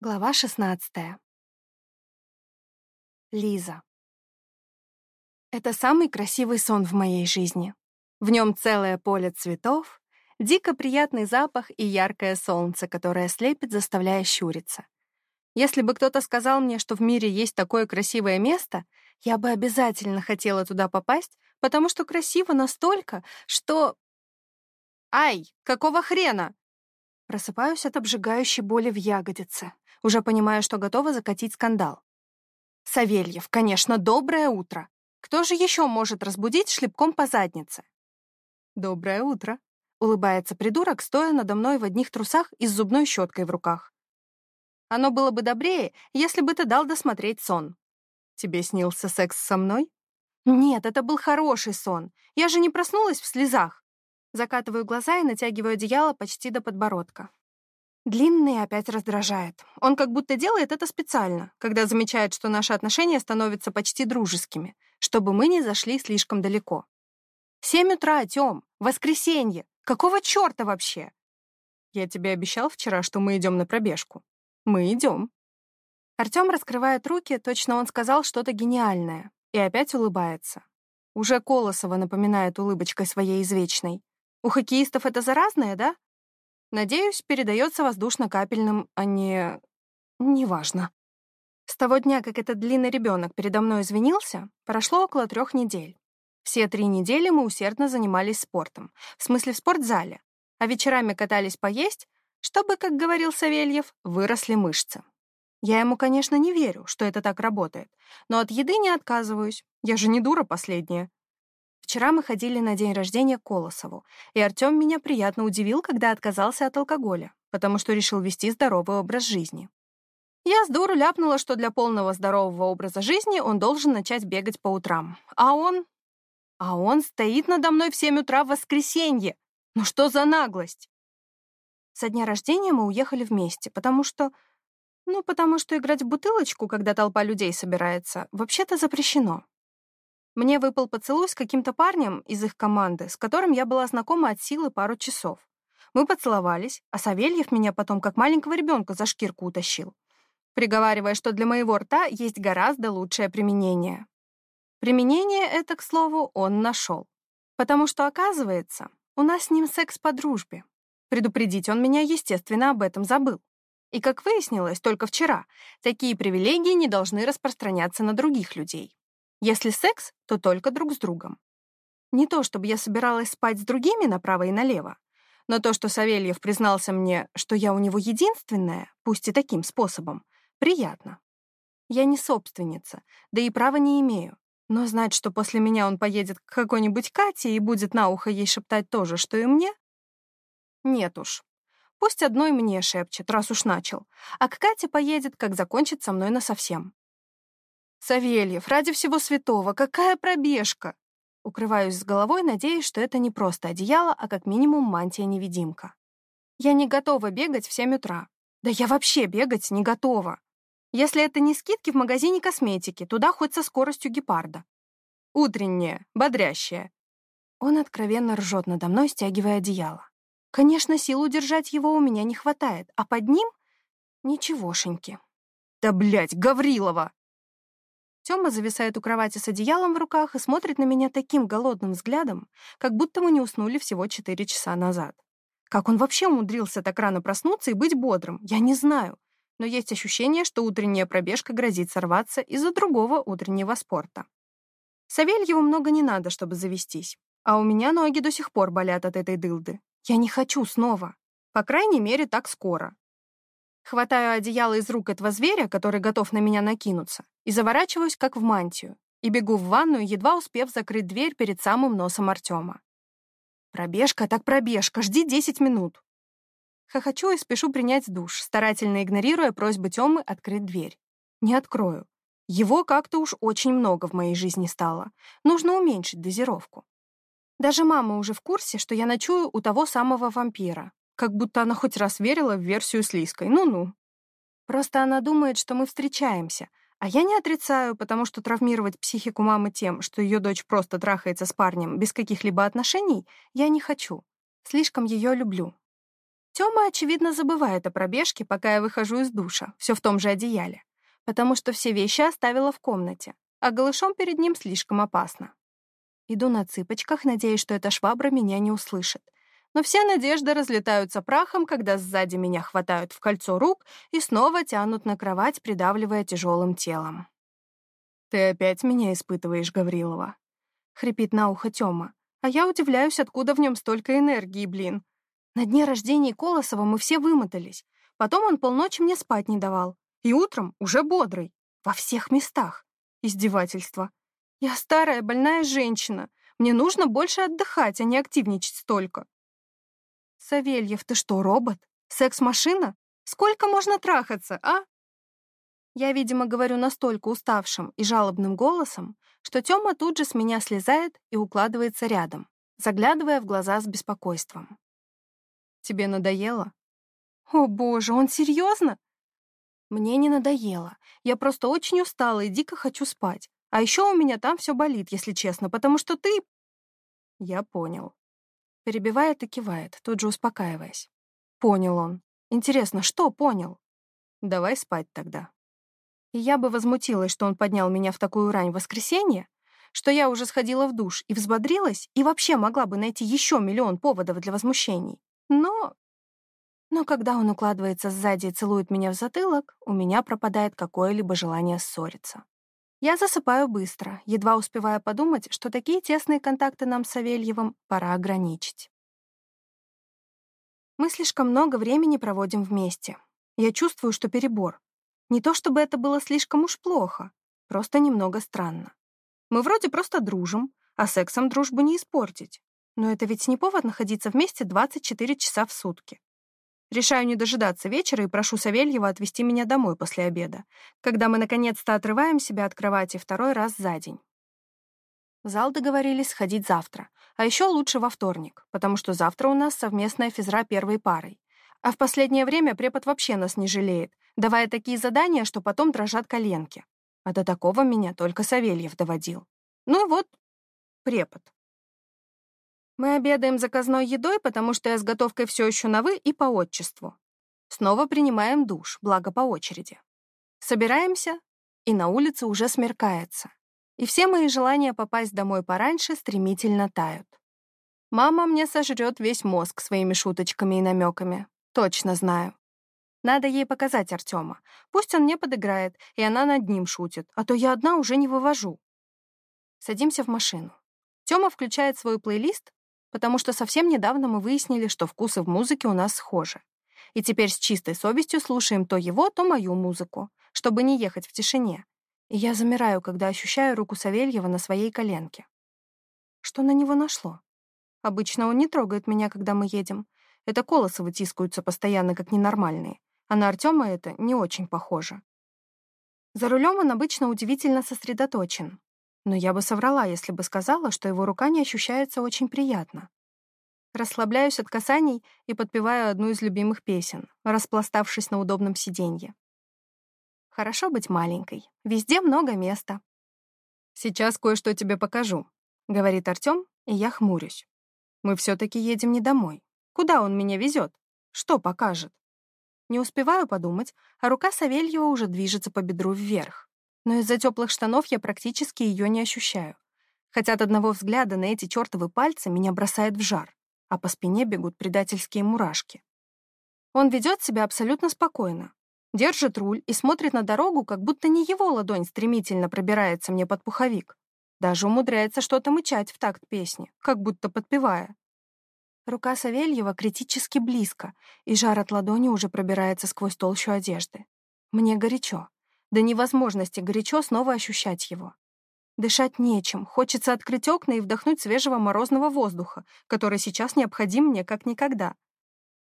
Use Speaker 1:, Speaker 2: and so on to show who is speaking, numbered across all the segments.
Speaker 1: Глава 16. Лиза. Это самый красивый сон в моей жизни. В нем целое поле цветов, дико приятный запах и яркое солнце, которое слепит, заставляя щуриться. Если бы кто-то сказал мне, что в мире есть такое красивое место, я бы обязательно хотела туда попасть, потому что красиво настолько, что... Ай, какого хрена? Просыпаюсь от обжигающей боли в ягодице уже понимая, что готова закатить скандал. Савельев, конечно, доброе утро. Кто же еще может разбудить шлепком по заднице? Доброе утро, улыбается придурок, стоя надо мной в одних трусах и с зубной щеткой в руках. Оно было бы добрее, если бы ты дал досмотреть сон. Тебе снился секс со мной? Нет, это был хороший сон. Я же не проснулась в слезах. Закатываю глаза и натягиваю одеяло почти до подбородка. Длинный опять раздражает. Он как будто делает это специально, когда замечает, что наши отношения становятся почти дружескими, чтобы мы не зашли слишком далеко. Семь утра, Тём, воскресенье. Какого чёрта вообще? Я тебе обещал вчера, что мы идем на пробежку. Мы идем. Артём раскрывает руки, точно он сказал что-то гениальное, и опять улыбается. Уже Колосова напоминает улыбочкой своей извечной. У хоккеистов это заразное, да? Надеюсь, передается воздушно-капельным, а не... неважно. С того дня, как этот длинный ребенок передо мной извинился, прошло около трех недель. Все три недели мы усердно занимались спортом, в смысле в спортзале, а вечерами катались поесть, чтобы, как говорил Савельев, выросли мышцы. Я ему, конечно, не верю, что это так работает, но от еды не отказываюсь, я же не дура последняя. Вчера мы ходили на день рождения Колосову, и Артём меня приятно удивил, когда отказался от алкоголя, потому что решил вести здоровый образ жизни. Я с дуру ляпнула, что для полного здорового образа жизни он должен начать бегать по утрам. А он... А он стоит надо мной в 7 утра в воскресенье. Ну что за наглость? Со дня рождения мы уехали вместе, потому что... Ну, потому что играть в бутылочку, когда толпа людей собирается, вообще-то запрещено. Мне выпал поцелуй с каким-то парнем из их команды, с которым я была знакома от силы пару часов. Мы поцеловались, а Савельев меня потом как маленького ребенка за шкирку утащил, приговаривая, что для моего рта есть гораздо лучшее применение. Применение это, к слову, он нашел. Потому что, оказывается, у нас с ним секс по дружбе. Предупредить он меня, естественно, об этом забыл. И, как выяснилось только вчера, такие привилегии не должны распространяться на других людей. Если секс, то только друг с другом. Не то, чтобы я собиралась спать с другими направо и налево, но то, что Савельев признался мне, что я у него единственная, пусть и таким способом, приятно. Я не собственница, да и права не имею. Но знать, что после меня он поедет к какой-нибудь Кате и будет на ухо ей шептать то же, что и мне? Нет уж. Пусть одной мне шепчет, раз уж начал, а к Кате поедет, как закончит со мной насовсем. «Савельев, ради всего святого, какая пробежка!» Укрываюсь с головой, надеясь, что это не просто одеяло, а как минимум мантия-невидимка. Я не готова бегать в 7 утра. Да я вообще бегать не готова. Если это не скидки в магазине косметики, туда хоть со скоростью гепарда. Утреннее, бодрящее. Он откровенно ржет надо мной, стягивая одеяло. Конечно, сил удержать его у меня не хватает, а под ним — ничегошеньки. «Да, блядь, Гаврилова!» Тёма зависает у кровати с одеялом в руках и смотрит на меня таким голодным взглядом, как будто мы не уснули всего четыре часа назад. Как он вообще умудрился так рано проснуться и быть бодрым, я не знаю. Но есть ощущение, что утренняя пробежка грозит сорваться из-за другого утреннего спорта. Савельеву много не надо, чтобы завестись. А у меня ноги до сих пор болят от этой дылды. Я не хочу снова. По крайней мере, так скоро. Хватаю одеяло из рук этого зверя, который готов на меня накинуться, и заворачиваюсь, как в мантию, и бегу в ванную, едва успев закрыть дверь перед самым носом Артема. Пробежка так пробежка, жди 10 минут. Хохочу и спешу принять душ, старательно игнорируя просьбы Тёмы открыть дверь. Не открою. Его как-то уж очень много в моей жизни стало. Нужно уменьшить дозировку. Даже мама уже в курсе, что я ночую у того самого вампира, как будто она хоть раз верила в версию с Лиской. Ну-ну. Просто она думает, что мы встречаемся. А я не отрицаю, потому что травмировать психику мамы тем, что ее дочь просто трахается с парнем без каких-либо отношений, я не хочу. Слишком ее люблю. Тёма, очевидно, забывает о пробежке, пока я выхожу из душа, все в том же одеяле, потому что все вещи оставила в комнате, а голышом перед ним слишком опасно. Иду на цыпочках, надеясь, что эта швабра меня не услышит. Но все надежды разлетаются прахом, когда сзади меня хватают в кольцо рук и снова тянут на кровать, придавливая тяжелым телом. «Ты опять меня испытываешь, Гаврилова?» — хрипит на ухо Тёма. А я удивляюсь, откуда в нем столько энергии, блин. На дне рождения Колосова мы все вымотались. Потом он полночи мне спать не давал. И утром уже бодрый. Во всех местах. Издевательство. Я старая, больная женщина. Мне нужно больше отдыхать, а не активничать столько. Савельев, ты что, робот? Секс-машина? Сколько можно трахаться, а? Я, видимо, говорю настолько уставшим и жалобным голосом, что Тёма тут же с меня слезает и укладывается рядом, заглядывая в глаза с беспокойством. «Тебе надоело?» «О, боже, он серьезно? «Мне не надоело. Я просто очень устала и дико хочу спать. А еще у меня там все болит, если честно, потому что ты...» «Я понял». Перебивает и кивает, тут же успокаиваясь. «Понял он. Интересно, что понял?» «Давай спать тогда». И я бы возмутилась, что он поднял меня в такую рань в воскресенье, что я уже сходила в душ и взбодрилась, и вообще могла бы найти еще миллион поводов для возмущений. Но... Но когда он укладывается сзади и целует меня в затылок, у меня пропадает какое-либо желание ссориться. Я засыпаю быстро, едва успевая подумать, что такие тесные контакты нам с Савельевым пора ограничить. Мы слишком много времени проводим вместе. Я чувствую, что перебор. Не то чтобы это было слишком уж плохо, просто немного странно. Мы вроде просто дружим, а сексом дружбу не испортить. Но это ведь не повод находиться вместе 24 часа в сутки. Решаю не дожидаться вечера и прошу Савельева отвезти меня домой после обеда, когда мы наконец-то отрываем себя от кровати второй раз за день. В зал договорились сходить завтра, а еще лучше во вторник, потому что завтра у нас совместная физра первой парой. А в последнее время препод вообще нас не жалеет, давая такие задания, что потом дрожат коленки. А до такого меня только Савельев доводил. Ну вот, препод. Мы обедаем заказной едой, потому что я с готовкой все еще на «вы» и по отчеству. Снова принимаем душ, благо по очереди. Собираемся, и на улице уже смеркается. И все мои желания попасть домой пораньше стремительно тают. Мама мне сожрет весь мозг своими шуточками и намеками. Точно знаю. Надо ей показать Артема. Пусть он мне подыграет, и она над ним шутит, а то я одна уже не вывожу. Садимся в машину. Тёма включает свой плейлист, потому что совсем недавно мы выяснили, что вкусы в музыке у нас схожи. И теперь с чистой совестью слушаем то его, то мою музыку, чтобы не ехать в тишине. И я замираю, когда ощущаю руку Савельева на своей коленке. Что на него нашло? Обычно он не трогает меня, когда мы едем. Это колосы вытискаются постоянно, как ненормальные а на Артема это не очень похоже. За рулем он обычно удивительно сосредоточен, но я бы соврала, если бы сказала, что его рука не ощущается очень приятно. Расслабляюсь от касаний и подпеваю одну из любимых песен, распластавшись на удобном сиденье. Хорошо быть маленькой, везде много места. «Сейчас кое-что тебе покажу», — говорит Артём, и я хмурюсь. «Мы все-таки едем не домой. Куда он меня везет? Что покажет?» Не успеваю подумать, а рука Савельева уже движется по бедру вверх. Но из-за теплых штанов я практически ее не ощущаю. Хотя от одного взгляда на эти чертовы пальцы меня бросает в жар, а по спине бегут предательские мурашки. Он ведет себя абсолютно спокойно. Держит руль и смотрит на дорогу, как будто не его ладонь стремительно пробирается мне под пуховик. Даже умудряется что-то мычать в такт песни, как будто подпевая. Рука Савельева критически близко, и жар от ладони уже пробирается сквозь толщу одежды. Мне горячо. До невозможности горячо снова ощущать его. Дышать нечем, хочется открыть окна и вдохнуть свежего морозного воздуха, который сейчас необходим мне как никогда.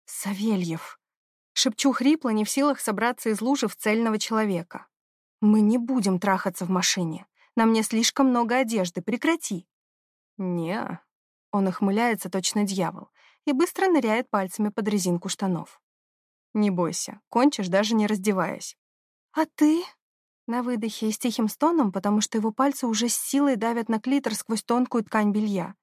Speaker 1: «Савельев!» Шепчу хрипло, не в силах собраться из лужи в цельного человека. «Мы не будем трахаться в машине. На мне слишком много одежды. Прекрати!» «Не, он ухмыляется, точно дьявол, и быстро ныряет пальцами под резинку штанов. «Не бойся, кончишь, даже не раздеваясь». «А ты?» На выдохе и с тихим стоном, потому что его пальцы уже с силой давят на клитор сквозь тонкую ткань белья.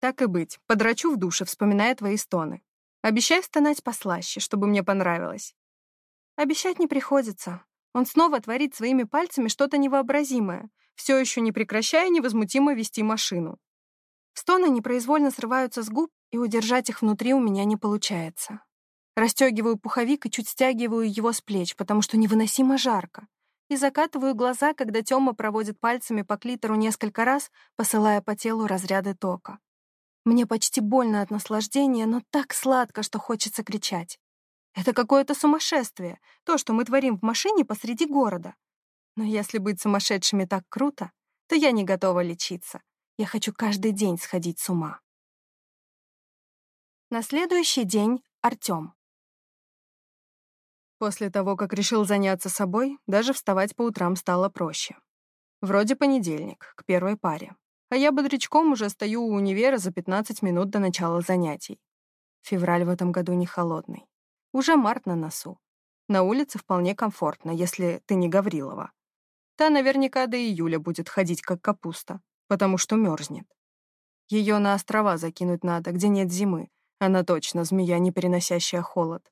Speaker 1: «Так и быть, подрачу в душе, вспоминая твои стоны». Обещай стонать послаще, чтобы мне понравилось. Обещать не приходится. Он снова творит своими пальцами что-то невообразимое, все еще не прекращая невозмутимо вести машину. Стоны непроизвольно срываются с губ, и удержать их внутри у меня не получается. Растегиваю пуховик и чуть стягиваю его с плеч, потому что невыносимо жарко, и закатываю глаза, когда Тёма проводит пальцами по клитору несколько раз, посылая по телу разряды тока. Мне почти больно от наслаждения, но так сладко, что хочется кричать. Это какое-то сумасшествие, то, что мы творим в машине посреди города. Но если быть сумасшедшими так круто, то я не готова лечиться. Я хочу каждый день сходить с ума. На следующий день Артём. После того, как решил заняться собой, даже вставать по утрам стало проще. Вроде понедельник, к первой паре а я бодрячком уже стою у универа за 15 минут до начала занятий. Февраль в этом году не холодный. Уже март на носу. На улице вполне комфортно, если ты не Гаврилова. Та наверняка до июля будет ходить как капуста, потому что мерзнет. Ее на острова закинуть надо, где нет зимы. Она точно змея, не переносящая холод.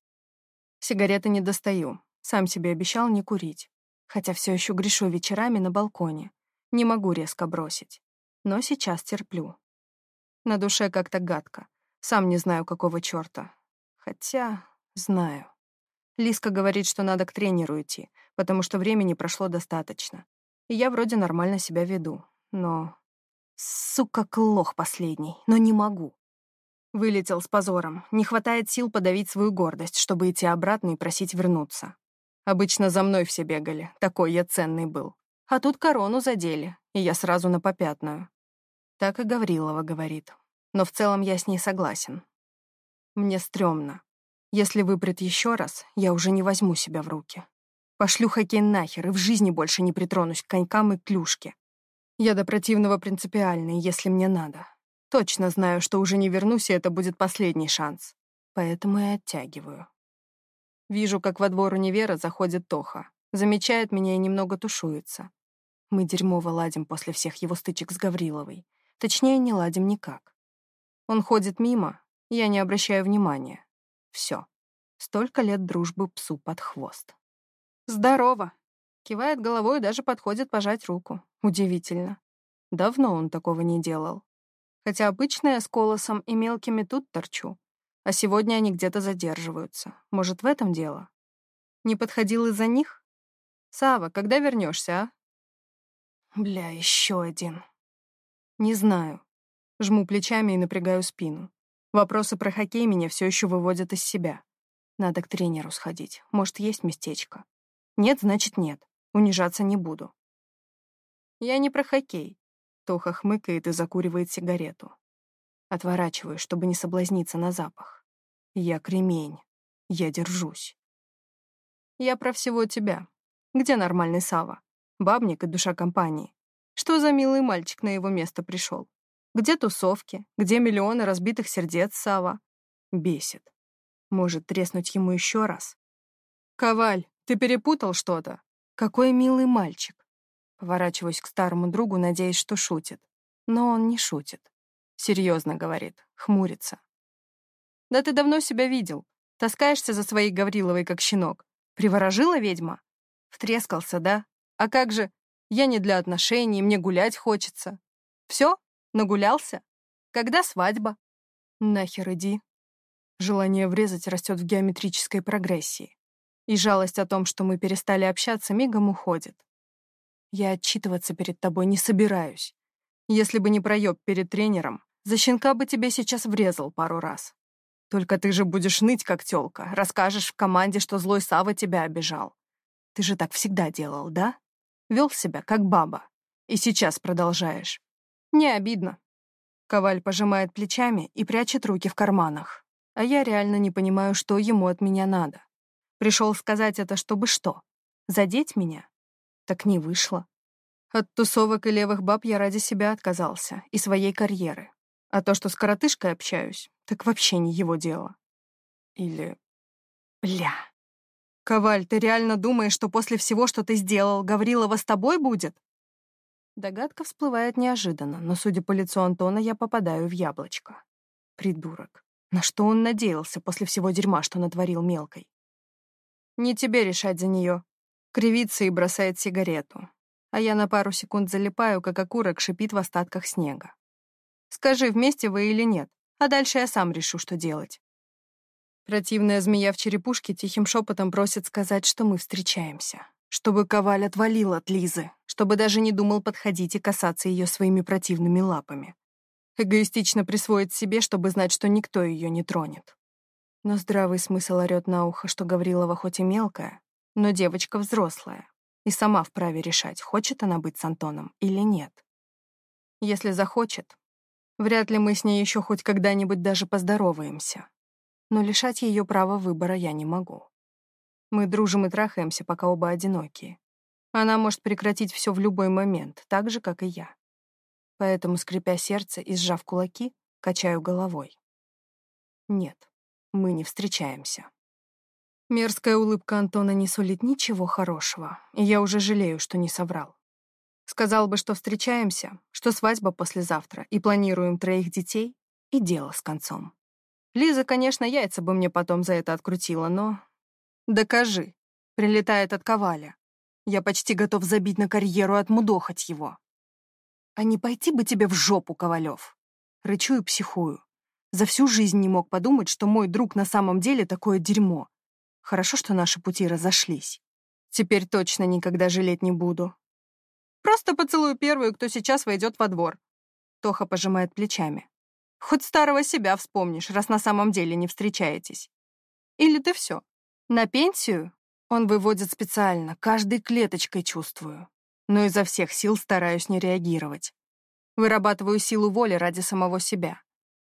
Speaker 1: Сигареты не достаю. Сам себе обещал не курить. Хотя все еще грешу вечерами на балконе. Не могу резко бросить но сейчас терплю. На душе как-то гадко. Сам не знаю, какого чёрта. Хотя знаю. Лиска говорит, что надо к тренеру идти, потому что времени прошло достаточно. И я вроде нормально себя веду, но... Сука, клох последний, но не могу. Вылетел с позором. Не хватает сил подавить свою гордость, чтобы идти обратно и просить вернуться. Обычно за мной все бегали, такой я ценный был. А тут корону задели, и я сразу на попятную. Так и Гаврилова говорит. Но в целом я с ней согласен. Мне стрёмно. Если выпрет еще раз, я уже не возьму себя в руки. Пошлю хоккей нахер и в жизни больше не притронусь к конькам и клюшке. Я до противного принципиальный, если мне надо. Точно знаю, что уже не вернусь, и это будет последний шанс. Поэтому и оттягиваю. Вижу, как во двор универа заходит Тоха. Замечает меня и немного тушуется. Мы дерьмово ладим после всех его стычек с Гавриловой. Точнее, не ладим никак. Он ходит мимо, я не обращаю внимания. Все. Столько лет дружбы псу под хвост. «Здорово!» Кивает головой и даже подходит пожать руку. Удивительно. Давно он такого не делал. Хотя обычно я с Колосом и мелкими тут торчу. А сегодня они где-то задерживаются. Может, в этом дело? Не подходил из-за них? Сава, когда вернешься, а? Бля, еще один. Не знаю. Жму плечами и напрягаю спину. Вопросы про хоккей меня все еще выводят из себя. Надо к тренеру сходить. Может, есть местечко. Нет, значит, нет. Унижаться не буду. Я не про хоккей. Тоха хмыкает и закуривает сигарету. Отворачиваю, чтобы не соблазниться на запах. Я кремень. Я держусь. Я про всего тебя. Где нормальный Сава? Бабник и душа компании. Что за милый мальчик на его место пришел? Где тусовки? Где миллионы разбитых сердец Сава? Бесит. Может, треснуть ему еще раз? «Коваль, ты перепутал что-то? Какой милый мальчик!» Поворачиваюсь к старому другу, надеясь, что шутит. Но он не шутит. Серьезно говорит, хмурится. «Да ты давно себя видел. Таскаешься за своей Гавриловой, как щенок. Приворожила ведьма? Втрескался, да? А как же я не для отношений, мне гулять хочется. Все? Нагулялся? Когда свадьба? Нахер иди. Желание врезать растет в геометрической прогрессии. И жалость о том, что мы перестали общаться, мигом уходит. Я отчитываться перед тобой не собираюсь. Если бы не проеб перед тренером, за щенка бы тебе сейчас врезал пару раз. Только ты же будешь ныть, как тёлка, расскажешь в команде, что злой Сава тебя обижал. Ты же так всегда делал, да? Вел себя как баба. И сейчас продолжаешь. Не обидно. Коваль пожимает плечами и прячет руки в карманах. А я реально не понимаю, что ему от меня надо. Пришел сказать это, чтобы что? Задеть меня? Так не вышло. От тусовок и левых баб я ради себя отказался и своей карьеры. А то, что с коротышкой общаюсь, так вообще не его дело. Или... Бля. «Коваль, ты реально думаешь, что после всего, что ты сделал, Гаврилова с тобой будет?» Догадка всплывает неожиданно, но, судя по лицу Антона, я попадаю в яблочко. Придурок. На что он надеялся после всего дерьма, что натворил мелкой? Не тебе решать за нее. Кривится и бросает сигарету. А я на пару секунд залипаю, как окурок шипит в остатках снега. Скажи, вместе вы или нет, а дальше я сам решу, что делать. Противная змея в черепушке тихим шепотом просит сказать, что мы встречаемся. Чтобы Коваль отвалил от Лизы, чтобы даже не думал подходить и касаться ее своими противными лапами. Эгоистично присвоит себе, чтобы знать, что никто ее не тронет. Но здравый смысл орёт на ухо, что Гаврилова хоть и мелкая, но девочка взрослая, и сама вправе решать, хочет она быть с Антоном или нет. Если захочет, вряд ли мы с ней еще хоть когда-нибудь даже поздороваемся. Но лишать ее права выбора я не могу. Мы дружим и трахаемся, пока оба одинокие. Она может прекратить все в любой момент, так же, как и я. Поэтому, скрипя сердце и сжав кулаки, качаю головой. Нет, мы не встречаемся. Мерзкая улыбка Антона не сулит ничего хорошего, и я уже жалею, что не соврал. Сказал бы, что встречаемся, что свадьба послезавтра, и планируем троих детей, и дело с концом. Лиза, конечно, яйца бы мне потом за это открутила, но... Докажи. Прилетает от Коваля. Я почти готов забить на карьеру и отмудохать его. А не пойти бы тебе в жопу, Ковалев. Рычу и психую. За всю жизнь не мог подумать, что мой друг на самом деле такое дерьмо. Хорошо, что наши пути разошлись. Теперь точно никогда жалеть не буду. Просто поцелую первую, кто сейчас войдет во двор. Тоха пожимает плечами. Хоть старого себя вспомнишь, раз на самом деле не встречаетесь. Или ты все. На пенсию он выводит специально, каждой клеточкой чувствую. Но изо всех сил стараюсь не реагировать. Вырабатываю силу воли ради самого себя.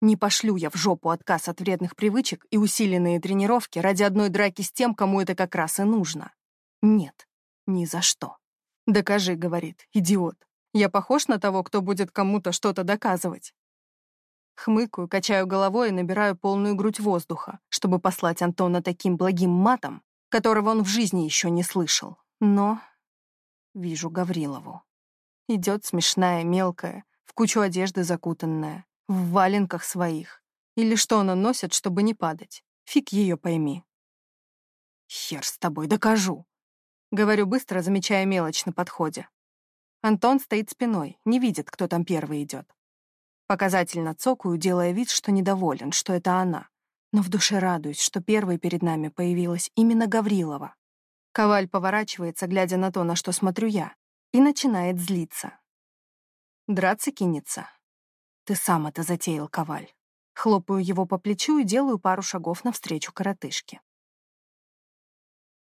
Speaker 1: Не пошлю я в жопу отказ от вредных привычек и усиленные тренировки ради одной драки с тем, кому это как раз и нужно. Нет, ни за что. «Докажи», — говорит, идиот. «Я похож на того, кто будет кому-то что-то доказывать?» Хмыкаю, качаю головой и набираю полную грудь воздуха, чтобы послать Антона таким благим матом, которого он в жизни еще не слышал. Но вижу Гаврилову. Идет смешная, мелкая, в кучу одежды закутанная, в валенках своих. Или что она носит, чтобы не падать. Фиг ее пойми. Хер с тобой, докажу. Говорю быстро, замечая мелочь на подходе. Антон стоит спиной, не видит, кто там первый идет. Показательно цокаю, делая вид, что недоволен, что это она. Но в душе радуюсь, что первой перед нами появилась именно Гаврилова. Коваль поворачивается, глядя на то, на что смотрю я, и начинает злиться. Драться кинется, ты сам это затеял, Коваль. Хлопаю его по плечу и делаю пару шагов навстречу коротышке.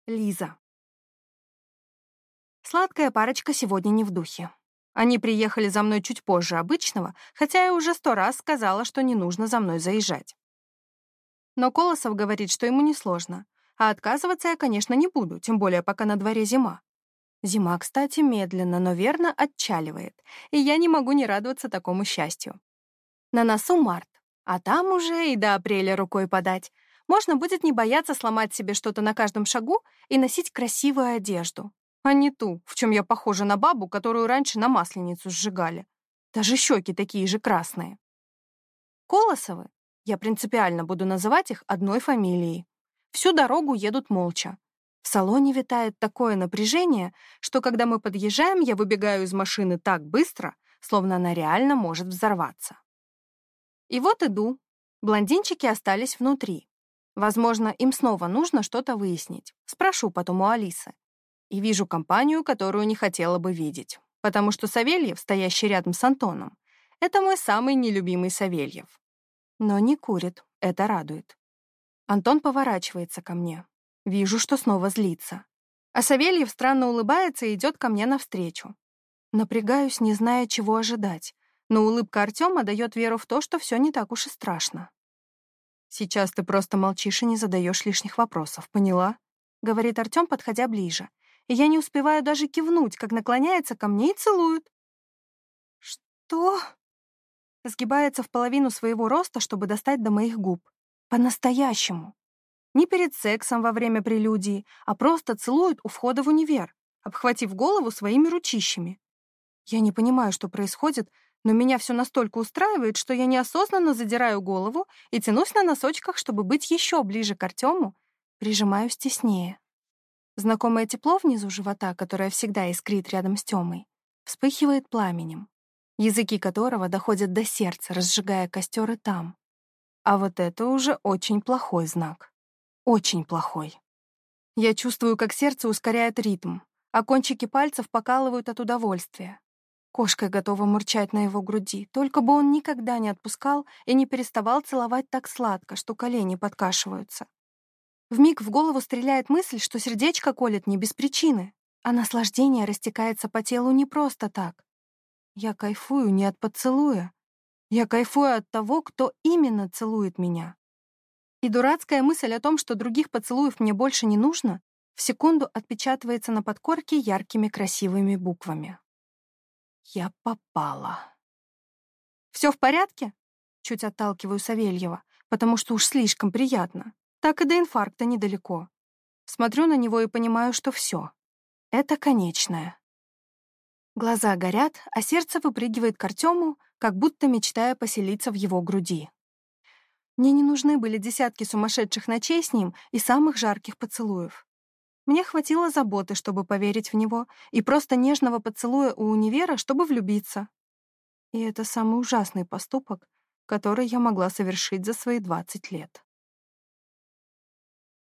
Speaker 1: Лиза. Сладкая парочка сегодня не в духе. Они приехали за мной чуть позже обычного, хотя я уже сто раз сказала, что не нужно за мной заезжать. Но Колосов говорит, что ему несложно, а отказываться я, конечно, не буду, тем более пока на дворе зима. Зима, кстати, медленно, но верно отчаливает, и я не могу не радоваться такому счастью. На носу март, а там уже и до апреля рукой подать. Можно будет не бояться сломать себе что-то на каждом шагу и носить красивую одежду, а не ту, в чем я похожа на бабу, которую раньше на масленицу сжигали. Даже щеки такие же красные. Колосовы, я принципиально буду называть их одной фамилией. Всю дорогу едут молча, в салоне витает такое напряжение, что когда мы подъезжаем, я выбегаю из машины так быстро, словно она реально может взорваться. И вот иду. Блондинчики остались внутри. Возможно, им снова нужно что-то выяснить. Спрошу потом у Алисы. И вижу компанию, которую не хотела бы видеть. Потому что Савельев, стоящий рядом с Антоном, это мой самый нелюбимый Савельев. Но не курит, это радует. Антон поворачивается ко мне, Вижу, что снова злится. А Савельев странно улыбается и идет ко мне навстречу. Напрягаюсь, не зная, чего ожидать, но улыбка Артема дает веру в то, что все не так уж и страшно. «Сейчас ты просто молчишь и не задаешь лишних вопросов, поняла?» — говорит Артем, подходя ближе. И я не успеваю даже кивнуть, как наклоняется ко мне и целует. «Что?» Сгибается в половину своего роста, чтобы достать до моих губ. По-настоящему. Не перед сексом во время прелюдии, а просто целует у входа в универ, обхватив голову своими ручищами. Я не понимаю, что происходит, Но меня все настолько устраивает, что я неосознанно задираю голову и тянусь на носочках, чтобы быть еще ближе к Артему, прижимаюсь теснее. Знакомое тепло внизу живота, которое всегда искрит рядом с Тёмой, вспыхивает пламенем, языки которого доходят до сердца, разжигая костер там. А вот это уже очень плохой знак. Очень плохой. Я чувствую, как сердце ускоряет ритм, а кончики пальцев покалывают от удовольствия. Кошка готова мурчать на его груди, только бы он никогда не отпускал и не переставал целовать так сладко, что колени подкашиваются. Вмиг в голову стреляет мысль, что сердечко колет не без причины, а наслаждение растекается по телу не просто так. Я кайфую не от поцелуя. Я кайфую от того, кто именно целует меня. И дурацкая мысль о том, что других поцелуев мне больше не нужно, в секунду отпечатывается на подкорке яркими красивыми буквами. Я попала. Все в порядке? Чуть отталкиваю Савельева, потому что уж слишком приятно. Так и до инфаркта недалеко. Смотрю на него и понимаю, что все. Это конечное. Глаза горят, а сердце выпрыгивает к Артему, как будто мечтая поселиться в его груди. Мне не нужны были десятки сумасшедших ночей с ним и самых жарких поцелуев. Мне хватило заботы, чтобы поверить в него, и просто нежного поцелуя у универа, чтобы влюбиться. И это самый ужасный поступок, который я могла совершить за свои 20 лет.